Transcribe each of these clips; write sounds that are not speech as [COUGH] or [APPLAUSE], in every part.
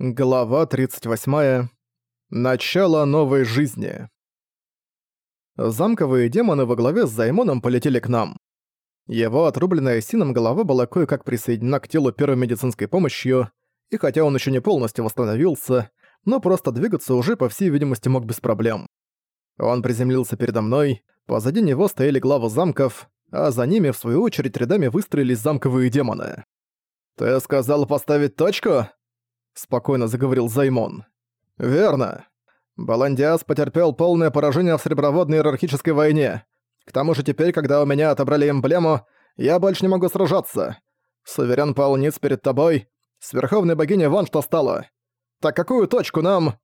Глава 38. Начало новой жизни. Замковые демоны во главе с Займоном полетели к нам. Его отрубленная Сином голова была кое-как присоединена к телу первой медицинской помощью, и хотя он еще не полностью восстановился, но просто двигаться уже, по всей видимости, мог без проблем. Он приземлился передо мной, позади него стояли главы замков, а за ними, в свою очередь, рядами выстроились замковые демоны. «Ты сказал поставить точку?» Спокойно заговорил Займон. «Верно. Баландиас потерпел полное поражение в Среброводной иерархической войне. К тому же теперь, когда у меня отобрали эмблему, я больше не могу сражаться. Суверен пал ниц перед тобой. С верховной богиней вон что стало. Так какую точку нам...»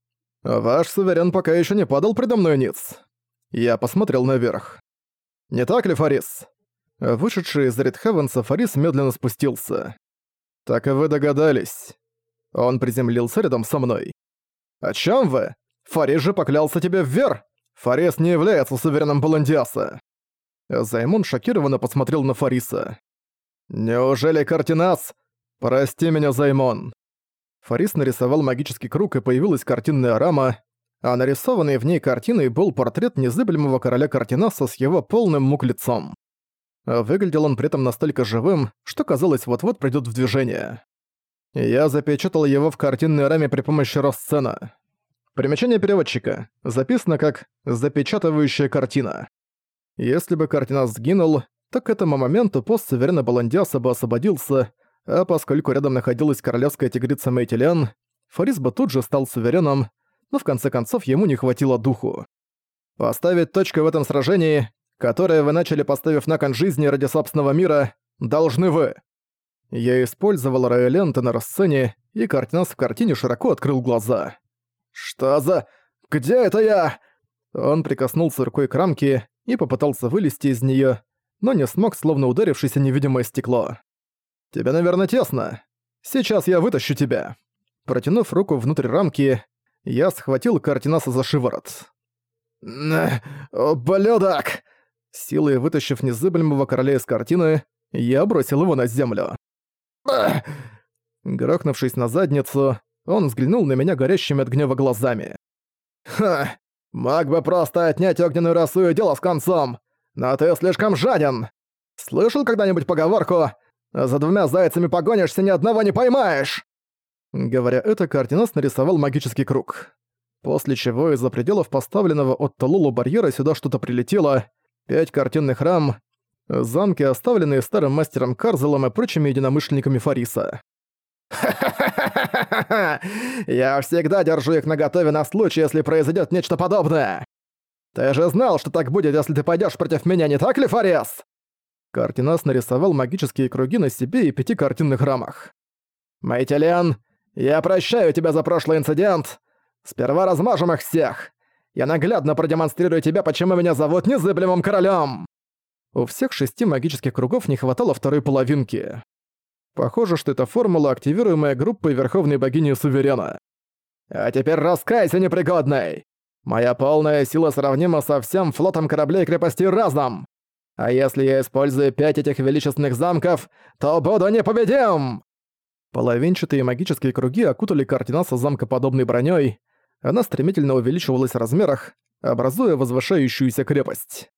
«Ваш суверен пока еще не падал предо мной ниц». Я посмотрел наверх. «Не так ли, Фарис?» Вышедший из Редхевенса Фарис медленно спустился. «Так и вы догадались. Он приземлился рядом со мной. «О чем вы? Фарис же поклялся тебе вверх! Фарис не является суверенным Баландиаса!» Займон шокированно посмотрел на Фариса. «Неужели Картинас? Прости меня, Займон!» Фарис нарисовал магический круг, и появилась картинная рама, а нарисованной в ней картиной был портрет незыблемого короля Картинаса с его полным мук лицом. Выглядел он при этом настолько живым, что казалось вот-вот придёт в движение. Я запечатал его в картинной раме при помощи Россцена. Примечание переводчика. Записано как «запечатывающая картина». Если бы картина сгинул, то к этому моменту пост Суверена Баландиаса бы освободился, а поскольку рядом находилась королевская тигрица Мейтилян, Фарис бы тут же стал сувереном, но в конце концов ему не хватило духу. Поставить точку в этом сражении, которое вы начали поставив на кон жизни ради собственного мира, должны вы. Я использовал Райолента на расцене, и Картинас в картине широко открыл глаза. «Что за... Где это я?» Он прикоснулся рукой к рамке и попытался вылезти из неё, но не смог, словно ударившись о невидимое стекло. «Тебе, наверное, тесно. Сейчас я вытащу тебя». Протянув руку внутрь рамки, я схватил Картинаса за шиворот. «Ублюдок!» Силой вытащив незыблемого короля из картины, я бросил его на землю. Грохнувшись на задницу, он взглянул на меня горящими от гнева глазами. «Ха! Мог бы просто отнять огненную росу и дело с концом! Но ты слишком жаден! Слышал когда-нибудь поговорку «За двумя зайцами погонишься, ни одного не поймаешь»?» Говоря это, Кардинас нарисовал магический круг. После чего из-за пределов поставленного от Талулу барьера сюда что-то прилетело, пять картинных рам, замки, оставленные старым мастером Карзелом и прочими единомышленниками Фариса. [LAUGHS] Я всегда держу их наготове на случай, если произойдет нечто подобное! Ты же знал, что так будет, если ты пойдешь против меня, не так ли, Фарис?» Картинас нарисовал магические круги на себе и пяти картинных рамах. «Майтилен, я прощаю тебя за прошлый инцидент. Сперва размажем их всех. Я наглядно продемонстрирую тебе, почему меня зовут Незыблемым Королем!» У всех шести магических кругов не хватало второй половинки. Похоже, что это формула, активируемая группой Верховной Богини Суверена. «А теперь раскайся, непригодный! Моя полная сила сравнима со всем флотом кораблей крепости разом! А если я использую пять этих величественных замков, то буду непобедим!» Половинчатые магические круги окутали Картинаса замкоподобной бронёй, она стремительно увеличивалась в размерах, образуя возвышающуюся крепость.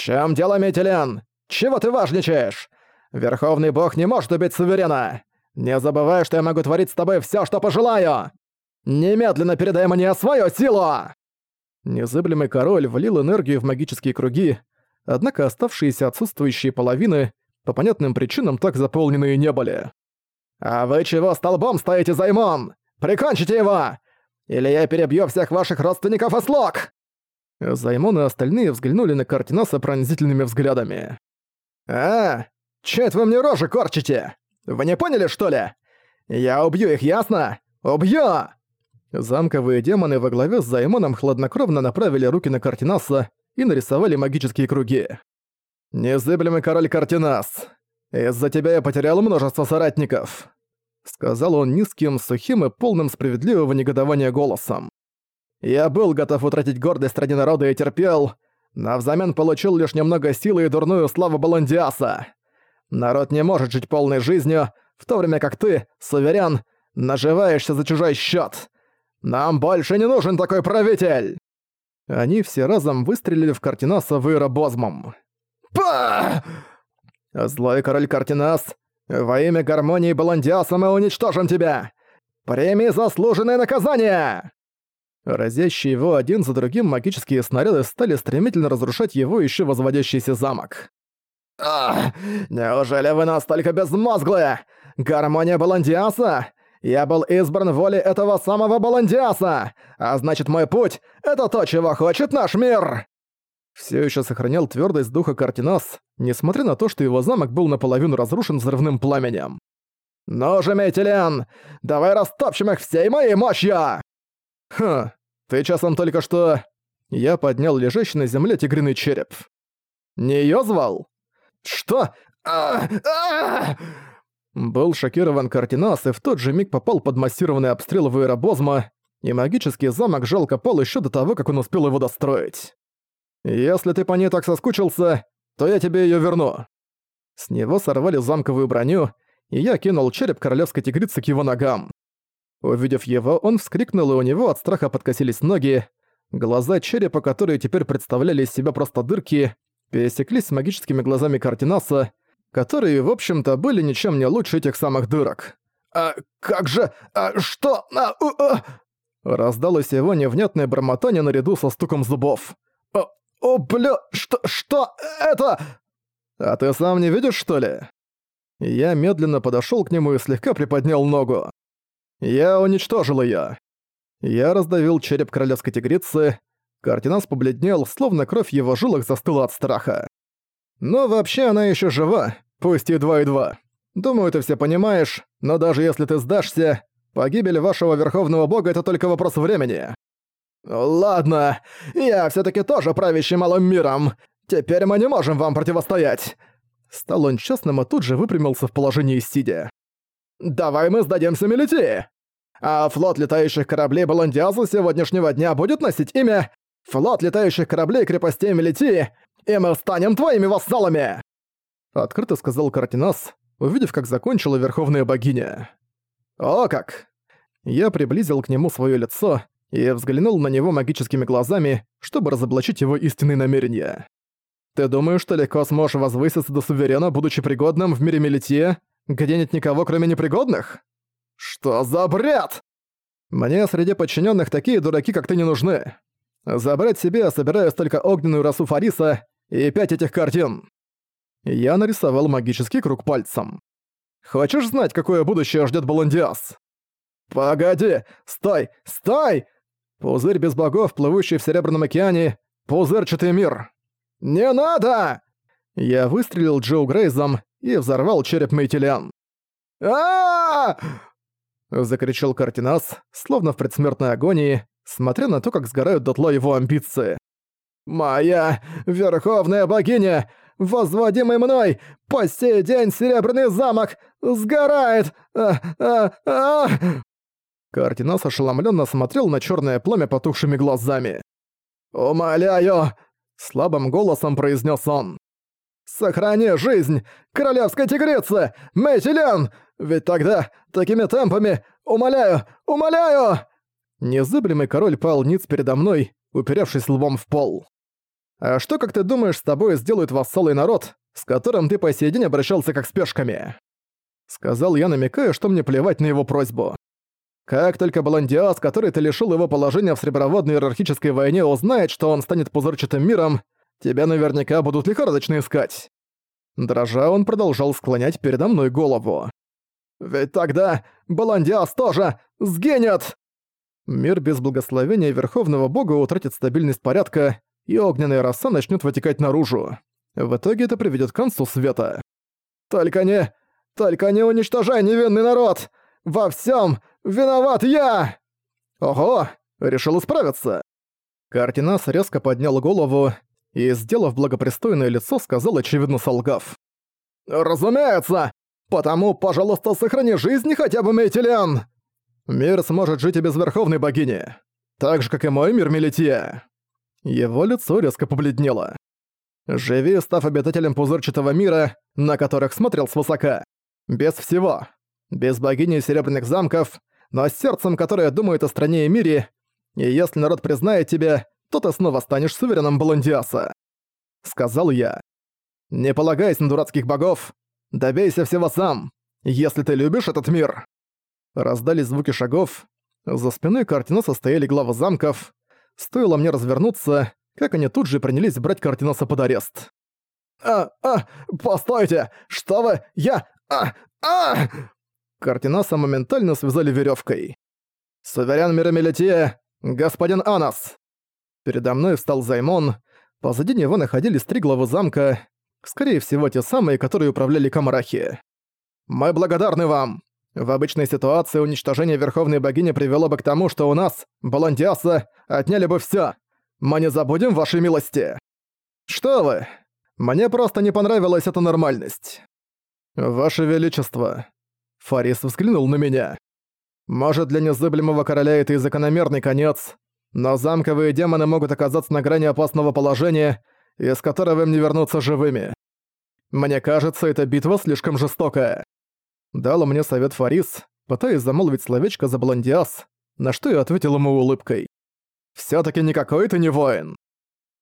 «В чем дело, Метелен? Чего ты важничаешь? Верховный бог не может убить суверена! Не забывай, что я могу творить с тобой все, что пожелаю! Немедленно передай мне свою силу!» Незыблемый король влил энергию в магические круги, однако оставшиеся отсутствующие половины по понятным причинам так заполненные не были. «А вы чего столбом стоите, Займон? Прикончите его! Или я перебью всех ваших родственников и слуг!» Займон и остальные взглянули на Картинаса пронзительными взглядами. «А, чё это вы мне рожи корчите? Вы не поняли, что ли? Я убью их, ясно? Убью!» Замковые демоны во главе с Займоном хладнокровно направили руки на Картинаса и нарисовали магические круги. «Незыблемый король Картинас, из-за тебя я потерял множество соратников», сказал он низким, сухим и полным справедливого негодования голосом. Я был готов утратить гордость ради народа и терпел, но взамен получил лишь немного силы и дурную славу Баландиаса. Народ не может жить полной жизнью, в то время как ты, суверен, Наживаешься за чужой счет. Нам больше не нужен такой правитель!» Они все разом выстрелили в Картинаса вейробозмом. «Па!» «Злой король Картинас, во имя гармонии Баландиаса мы уничтожим тебя! Прими заслуженное наказание!» Разящие его один за другим магические снаряды стали стремительно разрушать его еще возводящийся замок. «Ах, неужели вы настолько безмозглые? Гармония Баландиаса? Я был избран волей этого самого Баландиаса, а значит мой путь — это то, чего хочет наш мир!» Все еще сохранял твердость духа Картинас, несмотря на то, что его замок был наполовину разрушен взрывным пламенем. «Ну же, Мейтилен, давай растопчем их всей моей мощью!» «Хм, ты часом только что...» Я поднял лежащий на земле тигриный череп. «Не её звал?» «Что? А -а Был шокирован Картинас и в тот же миг попал под массированный обстрел Вейробозма, и магический замок жалко пал еще до того, как он успел его достроить. «Если ты по ней так соскучился, то я тебе ее верну». С него сорвали замковую броню, и я кинул череп королевской тигрицы к его ногам. Увидев его, он вскрикнул, и у него от страха подкосились ноги. Глаза черепа, которые теперь представляли из себя просто дырки, пересеклись с магическими глазами Картинаса, которые, в общем-то, были ничем не лучше этих самых дырок. «А как же... А что... А, у, а...» Раздалось его невнятное бормотание наряду со стуком зубов. «О, о бля... Что... Что... Это...» «А ты сам не видишь, что ли?» Я медленно подошёл к нему и слегка приподнял ногу. Я уничтожил её. Я раздавил череп королевской тигрицы, Картинас побледнел, словно кровь в его жилах застыла от страха. Но вообще она ещё жива, пусть и два и два. Думаю, ты все понимаешь, но даже если ты сдашься, погибель вашего верховного бога — это только вопрос времени. Ладно, я всё-таки тоже правящий малым миром. Теперь мы не можем вам противостоять. Стал он честным и тут же выпрямился в положении сидя. «Давай мы сдадимся Мелити! А флот летающих кораблей Баландиаза сегодняшнего дня будет носить имя Флот летающих кораблей крепостей Мелити, и мы станем твоими вассалами!» Открыто сказал Картинас, увидев, как закончила Верховная Богиня. «О как!» Я приблизил к нему свое лицо и взглянул на него магическими глазами, чтобы разоблачить его истинные намерения. «Ты думаешь, что легко сможешь возвыситься до суверена, будучи пригодным в мире Мелития, где нет никого, кроме непригодных? Что за бред? Мне среди подчиненных такие дураки, как ты, не нужны. Забрать себе собираюсь только огненную росу Фариса и пять этих картин. Я нарисовал магический круг пальцем. Хочешь знать, какое будущее ждет Баландиас? Погоди! Стой! Стой! Пузырь без богов, плывущий в Серебряном океане, пузырчатый мир. Не надо! Я выстрелил Джоу Грейзом и взорвал череп Мейтилиан. а Закричал Картинас, словно в предсмертной агонии, смотря на то, как сгорают дотла его амбиции. «Моя верховная богиня, возводимый мной, по сей день Серебряный замок сгорает! А!» Картинас ошеломленно смотрел на черное пламя потухшими глазами. «Умоляю!» — слабым голосом произнес он. «Сохрани жизнь королевской тигрицы! Мэйтилен! Ведь тогда, такими темпами, умоляю, умоляю!» Незыблемый король пал ниц передо мной, уперевшись лбом в пол. «А что, как ты думаешь, с тобой сделает вассалый народ, с которым ты по сей день обращался как с пешками?» Сказал я, намекая, что мне плевать на его просьбу. Как только Баландиас, который ты лишил его положения в среброводной иерархической войне, узнает, что он станет пузырчатым миром, тебя наверняка будут лихорадочно искать. Дрожа, он продолжал склонять передо мной голову. «Ведь тогда Баландиас тоже сгинет!» Мир без благословения Верховного Бога утратит стабильность порядка, и огненная роса начнет вытекать наружу. В итоге это приведет к концу света. «Только не... Только не уничтожай невинный народ! Во всем виноват я!» «Ого! Решил исправиться!» Картинас резко поднял голову и, сделав благопристойное лицо, сказал, очевидно солгав. «Разумеется! Потому, пожалуйста, сохрани жизнь хотя бы, Мейтилиан!» Мир сможет жить и без Верховной Богини. Так же, как и мой мир Мелития. Его лицо резко побледнело. Живи, став обитателем пузырчатого мира, на которых смотрел свысока. Без всего. Без богини Серебряных замков, но с сердцем, которое думает о стране и мире, и если народ признает тебя, то ты снова станешь сувереном Баландиаса», — сказал я. «Не полагайся на дурацких богов, добейся всего сам, если ты любишь этот мир». Раздались звуки шагов, за спиной Картиноса стояли главы замков. Стоило мне развернуться, как они тут же принялись брать Картиноса под арест. «А, а, постойте! Что вы? Я... А, а!» Картиноса моментально связали веревкой. «Суверен Мирамелития, господин Анас!» Передо мной встал Займон. Позади него находились три главы замка, скорее всего, те самые, которые управляли Камарахи. «Мы благодарны вам! В обычной ситуации уничтожение Верховной Богини привело бы к тому, что у нас, Баландиаса, отняли бы всё. Мы не забудем вашей милости. Что вы? Мне просто не понравилась эта нормальность. Ваше Величество. Фарис взглянул на меня. Может, для незыблемого короля это и закономерный конец, но замковые демоны могут оказаться на грани опасного положения, из которого им не вернуться живыми. Мне кажется, эта битва слишком жестокая. Дал мне совет Фарис, пытаясь замолвить словечко за Блондиас, на что я ответил ему улыбкой. «Всё-таки никакой ты не воин!»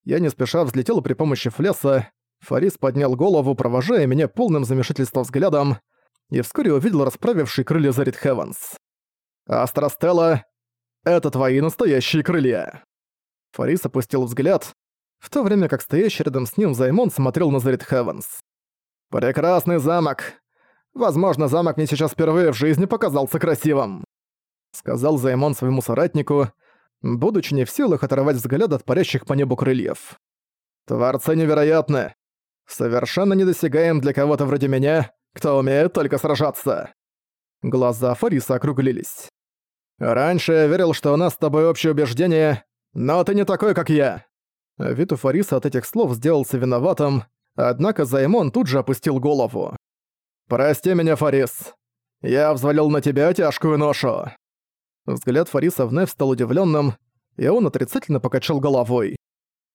Я не спеша взлетел при помощи флеса, Фарис поднял голову, провожая меня полным замешательства взглядом, и вскоре увидел расправивший крылья Зарит Хеванс. «Астрастелла, это твои настоящие крылья!» Фарис опустил взгляд, в то время как стоящий рядом с ним Займон смотрел на Зарит Хеванс. «Прекрасный замок! Возможно, замок мне сейчас впервые в жизни показался красивым», сказал Займон своему соратнику, будучи не в силах оторвать взгляд от парящих по небу крыльев. «Творцы невероятны. Совершенно недосягаем для кого-то вроде меня, кто умеет только сражаться». Глаза Фариса округлились. «Раньше я верил, что у нас с тобой общее убеждение, но ты не такой, как я». Вид у Фариса от этих слов сделался виноватым, однако Займон тут же опустил голову. «Прости меня, Фарис. Я взвалил на тебя тяжкую ношу». Взгляд Фариса вновь стал удивленным, и он отрицательно покачал головой.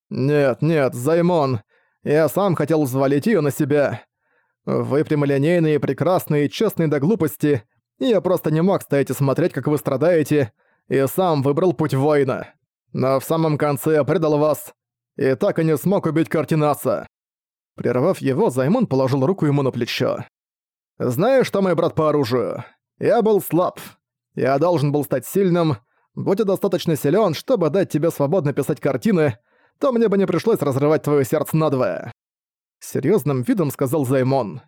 «Нет, нет, Займон, я сам хотел взвалить ее на себя. Вы прямолинейные, прекрасные, честные до глупости, я просто не мог стоять и смотреть, как вы страдаете, и сам выбрал путь воина. Но в самом конце я предал вас, и так и не смог убить Картинаса». Прервав его, Займон положил руку ему на плечо. Знаешь что, мой брат по оружию? Я был слаб. Я должен был стать сильным. Будь я достаточно силен, чтобы дать тебе свободно писать картины, то мне бы не пришлось разрывать твое сердце надвое. Серьезным видом сказал Займон.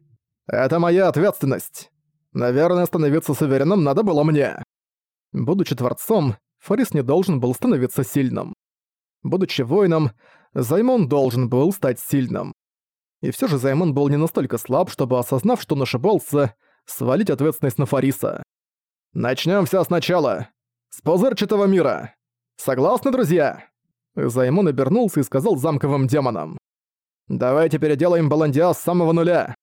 Это моя ответственность. Наверное, становиться суверенным надо было мне. Будучи творцом, Фарис не должен был становиться сильным. Будучи воином, Займон должен был стать сильным. И все же Займон был не настолько слаб, чтобы, осознав, что нашибался, свалить ответственность на Фариса. Начнем все сначала. С пузырчатого мира. Согласны, друзья?» Займон обернулся и сказал замковым демонам. «Давайте переделаем Баландиа с самого нуля.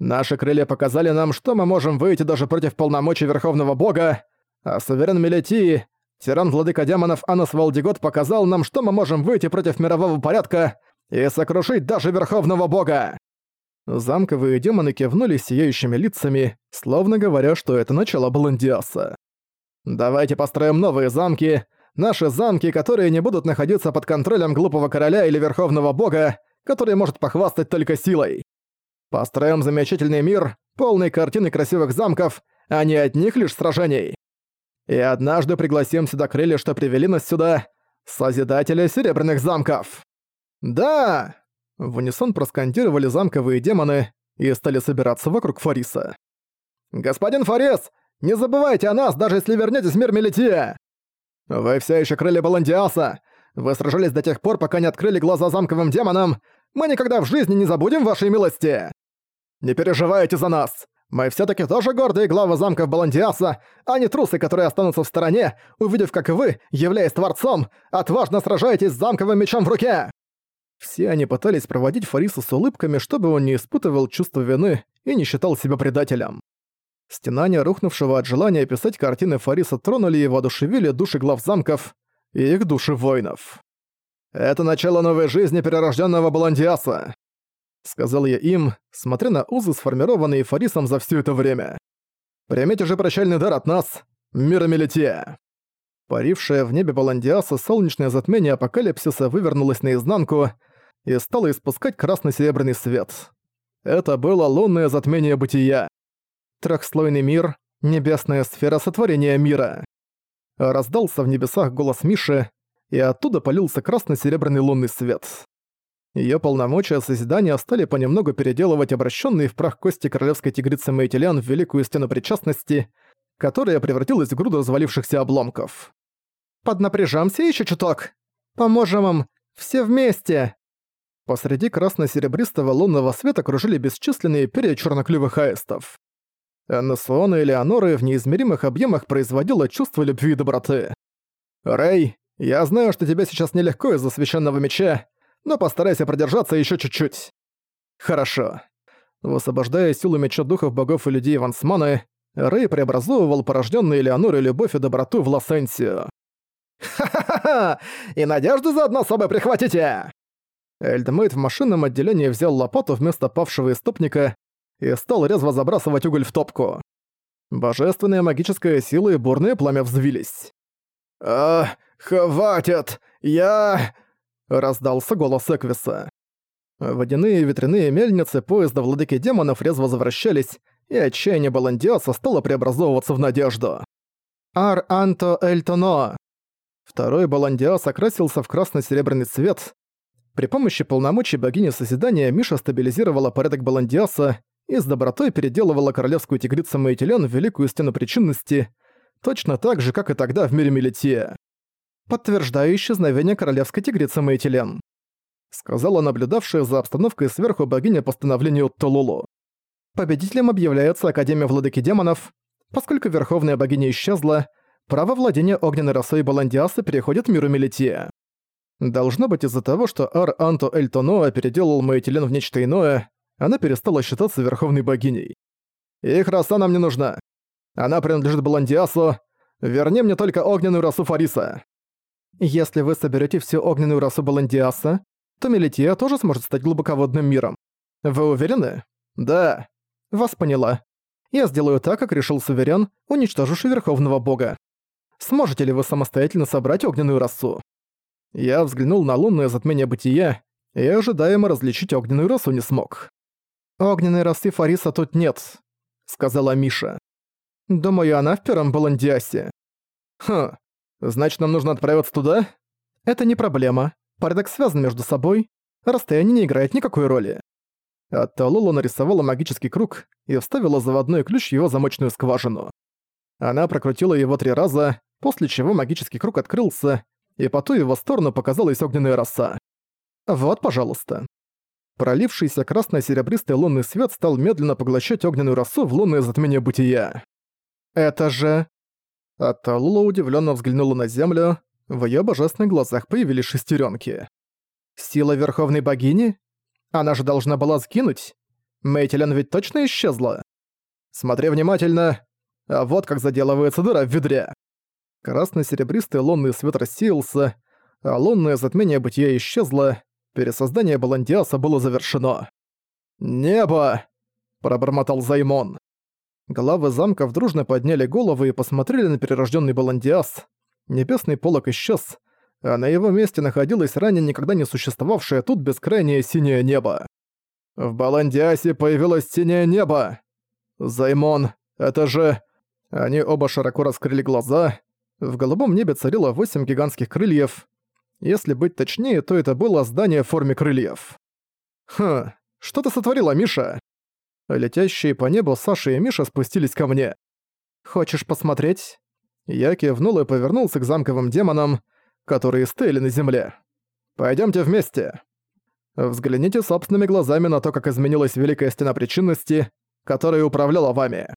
Наши крылья показали нам, что мы можем выйти даже против полномочий Верховного Бога, а Суверен Мелетии, тиран-владыка демонов Анас Валдигот показал нам, что мы можем выйти против мирового порядка и сокрушить даже Верховного Бога!» Замковые демоны кивнули сияющими лицами, словно говоря, что это начало Блондиаса. «Давайте построим новые замки, наши замки, которые не будут находиться под контролем глупого короля или Верховного Бога, который может похвастать только силой. Построим замечательный мир, полный картины красивых замков, а не одних лишь сражений. И однажды пригласим сюда крылья, что привели нас сюда, Созидателя Серебряных Замков». «Да!» В унисон проскандировали замковые демоны и стали собираться вокруг Фариса. «Господин Фарис, не забывайте о нас, даже если вернётесь в мир Мелития! Вы всё ещё крылья Баландиаса! Вы сражались до тех пор, пока не открыли глаза замковым демонам! Мы никогда в жизни не забудем вашей милости! Не переживайте за нас! Мы всё-таки тоже гордые главы замков Баландиаса, а не трусы, которые останутся в стороне, увидев, как вы, являясь Творцом, отважно сражаетесь с замковым мечом в руке!» Все они пытались проводить Фариса с улыбками, чтобы он не испытывал чувства вины и не считал себя предателем. Стенания рухнувшего от желания писать картины Фариса тронули и воодушевили души глав замков и их души воинов. «Это начало новой жизни перерожденного Баландиаса», — сказал я им, смотря на узы, сформированные Фарисом за все это время. «Примите же прощальный дар от нас. Миромелития. Парившая в небе Баландиаса солнечное затмение апокалипсиса вывернулось наизнанку и стало испускать красно-серебряный свет. Это было лунное затмение бытия. Трехслойный мир, небесная сфера сотворения мира. Раздался в небесах голос Миши, и оттуда полился красно-серебряный лунный свет. Её полномочия созидания стали понемногу переделывать обращенные в прах кости королевской тигрицы Мейтилян в великую стену причастности, которая превратилась в груду развалившихся обломков. «Поднапряжемся ещё чуток! Поможем им! Все вместе!» Посреди красно-серебристого лунного света кружили бесчисленные перья черноклювых аистов. Эннесуона и Леоноры в неизмеримых объемах производила чувство любви и доброты. «Рэй, я знаю, что тебе сейчас нелегко из-за священного меча, но постарайся продержаться еще чуть-чуть. Хорошо. Высвобождая силу меча духов богов и людей Вансманы, Рэй преобразовывал порожденные Леонорой любовь и доброту в Лосенсию. «Ха-ха-ха! И надежду заодно с собой прихватите!» Эльдмейт в машинном отделении взял лопату вместо павшего истопника и стал резво забрасывать уголь в топку. Божественная магическая сила и бурные пламя взвились. «А, хватит! Я...» раздался голос Эквиса. Водяные ветряные мельницы поезда владыки демонов резво завращались, и отчаяние Баландиаса стало преобразовываться в надежду. «Ар Анто Эльтоно!» Второй Баландиас окрасился в красно-серебряный цвет. При помощи полномочий богини Созидания Миша стабилизировала порядок Баландиаса и с добротой переделывала королевскую тигрицу Маэтилен в великую стену причинности, точно так же, как и тогда в мире Мелития подтверждая исчезновение королевской тигрицы Мэйтилен», сказала наблюдавшая за обстановкой сверху богиня по становлению. Победителем объявляется Академия Владыки Демонов. Поскольку Верховная Богиня исчезла, право владения огненной росой Баландиаса переходит миру Мелития. Должно быть из-за того, что Ар Анто Эль Тоноа переделал Мэйтилен в нечто иное, она перестала считаться Верховной Богиней. Их роса нам не нужна. Она принадлежит Баландиасу. Верни мне только огненную росу Фариса. Если вы соберете всю огненную расу Баландиаса, то Мелития тоже сможет стать глубоководным миром. Вы уверены? Да. Вас поняла. Я сделаю так, как решил Суверен, уничтоживший Верховного Бога. Сможете ли вы самостоятельно собрать огненную расу? Я взглянул на лунное затмение бытия и ожидаемо различить огненную расу не смог. «Огненной расы Фариса тут нет», — сказала Миша. «Думаю, она в первом Баландиасе». «Хм, Значит, нам нужно отправиться туда? Это не проблема. Порядок связан между собой. Расстояние не играет никакой роли. Атталула нарисовала магический круг и вставила заводной ключ в его замочную скважину. Она прокрутила его три раза, после чего магический круг открылся, и по ту его сторону показалась огненная роса. Вот, пожалуйста. Пролившийся красно-серебристый лунный свет стал медленно поглощать огненную росу в лунное затмение бытия. «Это же...» А Талула удивленно взглянула на землю, в ее божественных глазах появились шестеренки. «Сила Верховной Богини? Она же должна была сгинуть? Мейтелен ведь точно исчезла? Смотри внимательно. А вот как заделывается дыра в ведре». Красно-серебристый лунный свет рассеялся, а лунное затмение бытия исчезло, пересоздание Баландиаса было завершено. «Небо!» – пробормотал Займон. Главы замков дружно подняли головы и посмотрели на перерожденный Баландиас. Небесный полог исчез, а на его месте находилось ранее никогда не существовавшее тут бескрайнее синее небо. В Баландиасе появилось синее небо! Займон, это же... Они оба широко раскрыли глаза. В голубом небе царило восемь гигантских крыльев. Если быть точнее, то это было здание в форме крыльев. Хм, что ты сотворила, Миша? Летящие по небу Саша и Миша спустились ко мне. «Хочешь посмотреть?» Я кивнул и повернулся к замковым демонам, которые стояли на земле. Пойдемте вместе. Взгляните собственными глазами на то, как изменилась Великая Стена Причинности, которая управляла вами.